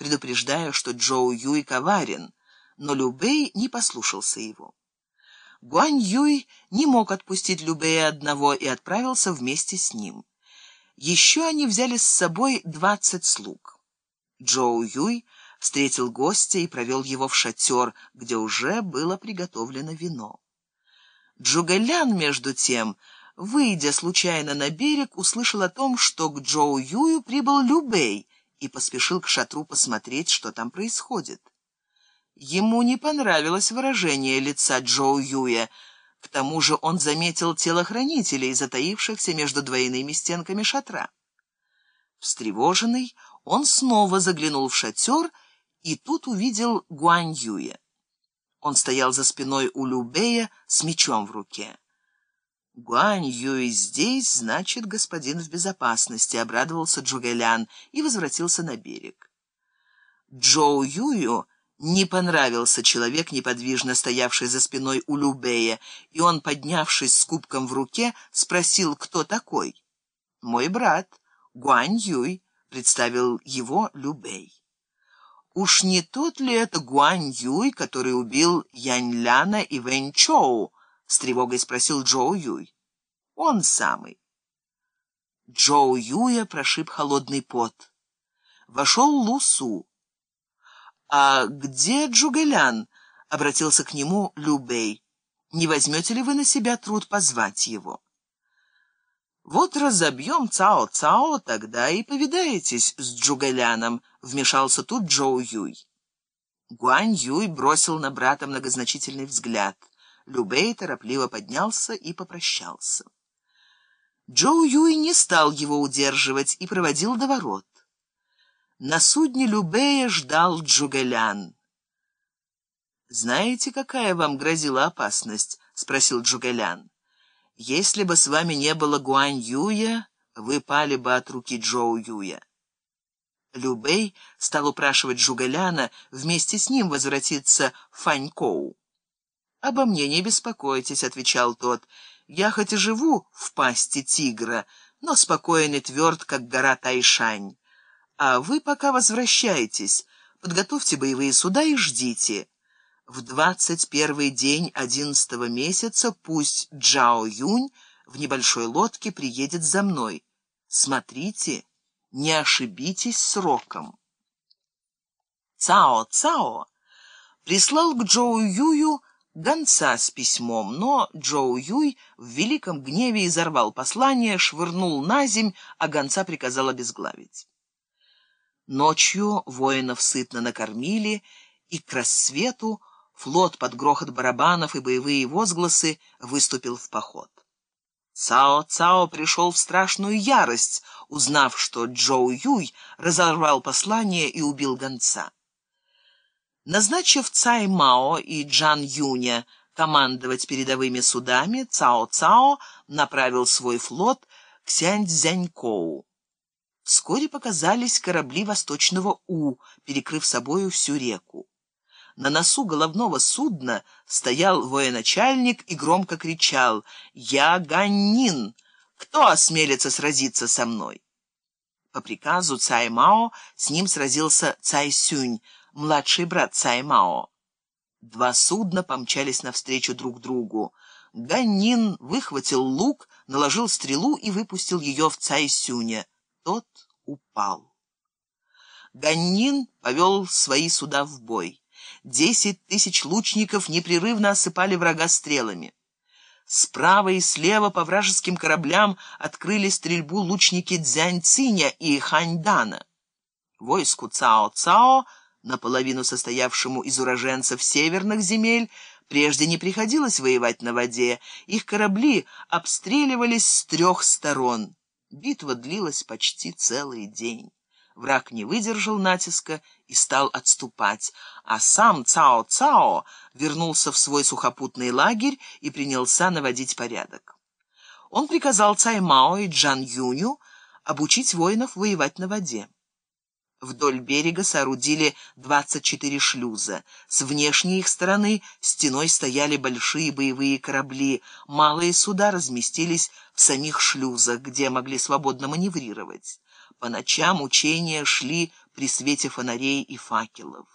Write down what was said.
предупреждая, что Джоу Юй коварен, но Любэй не послушался его. Гуань Юй не мог отпустить Любэя одного и отправился вместе с ним. Еще они взяли с собой двадцать слуг. Джоу Юй встретил гостя и провел его в шатер, где уже было приготовлено вино. Джугалян, между тем, выйдя случайно на берег, услышал о том, что к Джоу Юю прибыл Любэй и поспешил к шатру посмотреть, что там происходит. Ему не понравилось выражение лица Джоу Юя. К тому же он заметил телохранителей, затаившихся между двойными стенками шатра. Встревоженный, он снова заглянул в шатер и тут увидел Гуань Юя. Он стоял за спиной у Любея с мечом в руке. «Гуань Юй здесь, значит, господин в безопасности», — обрадовался Джугэлян и возвратился на берег. Джоу Юю не понравился человек, неподвижно стоявший за спиной у Любея, и он, поднявшись с кубком в руке, спросил, кто такой. «Мой брат, Гуань Юй», — представил его Любей. «Уж не тот ли это Гуань Юй, который убил Янь Ляна и Вэнь Чоу?» — с тревогой спросил Джоу Юй. «Он самый». Джоу Юя прошиб холодный пот. Вошел Лу Су. «А где Джугэлян?» — обратился к нему Любей. «Не возьмете ли вы на себя труд позвать его?» «Вот разобьем Цао-Цао, тогда и повидаетесь с Джугэляном», — вмешался тут Джоу Юй. Гуань Юй бросил на брата многозначительный взгляд. Любей торопливо поднялся и попрощался. Джоу Юй не стал его удерживать и проводил до ворот. На судне Любея ждал Джугэлян. «Знаете, какая вам грозила опасность?» — спросил Джугэлян. «Если бы с вами не было Гуань Юя, вы пали бы от руки Джоу Юя». Любэй стал упрашивать Джугэляна вместе с ним возвратиться в Фанькоу. «Обо мне не беспокойтесь», — отвечал тот. «Я хоть и живу в пасти тигра, но спокоен и тверд, как гора Тайшань». А вы пока возвращайтесь, подготовьте боевые суда и ждите. В двадцать первый день одиннадцатого месяца пусть Джао Юнь в небольшой лодке приедет за мной. Смотрите, не ошибитесь сроком. Цао Цао прислал к Джоу Юю гонца с письмом, но Джоу Юй в великом гневе изорвал послание, швырнул на земь, а гонца приказал обезглавить. Ночью воинов сытно накормили, и к рассвету флот под грохот барабанов и боевые возгласы выступил в поход. Цао Цао пришел в страшную ярость, узнав, что Джоу Юй разорвал послание и убил гонца. Назначив Цай Мао и Джан Юня командовать передовыми судами, Цао Цао направил свой флот к Сяньцзянькоу. Вскоре показались корабли Восточного У, перекрыв собою всю реку. На носу головного судна стоял военачальник и громко кричал «Я Ганнин! Кто осмелится сразиться со мной?» По приказу Цай Мао с ним сразился Цай Сюнь, младший брат Цай Мао. Два судна помчались навстречу друг другу. Ганнин выхватил лук, наложил стрелу и выпустил ее в Цай Сюня. Тот упал. Ганнин повел свои суда в бой. Десять тысяч лучников непрерывно осыпали врага стрелами. Справа и слева по вражеским кораблям открыли стрельбу лучники Дзяньциня и Ханьдана. Войску Цао-Цао, наполовину состоявшему из уроженцев северных земель, прежде не приходилось воевать на воде, их корабли обстреливались с трех сторон. Битва длилась почти целый день. Враг не выдержал натиска и стал отступать, а сам Цао-Цао вернулся в свой сухопутный лагерь и принялся наводить порядок. Он приказал Цаймао и Джан Юню обучить воинов воевать на воде. Вдоль берега соорудили 24 шлюза. С внешней их стороны стеной стояли большие боевые корабли. Малые суда разместились в самих шлюзах, где могли свободно маневрировать. По ночам учения шли при свете фонарей и факелов.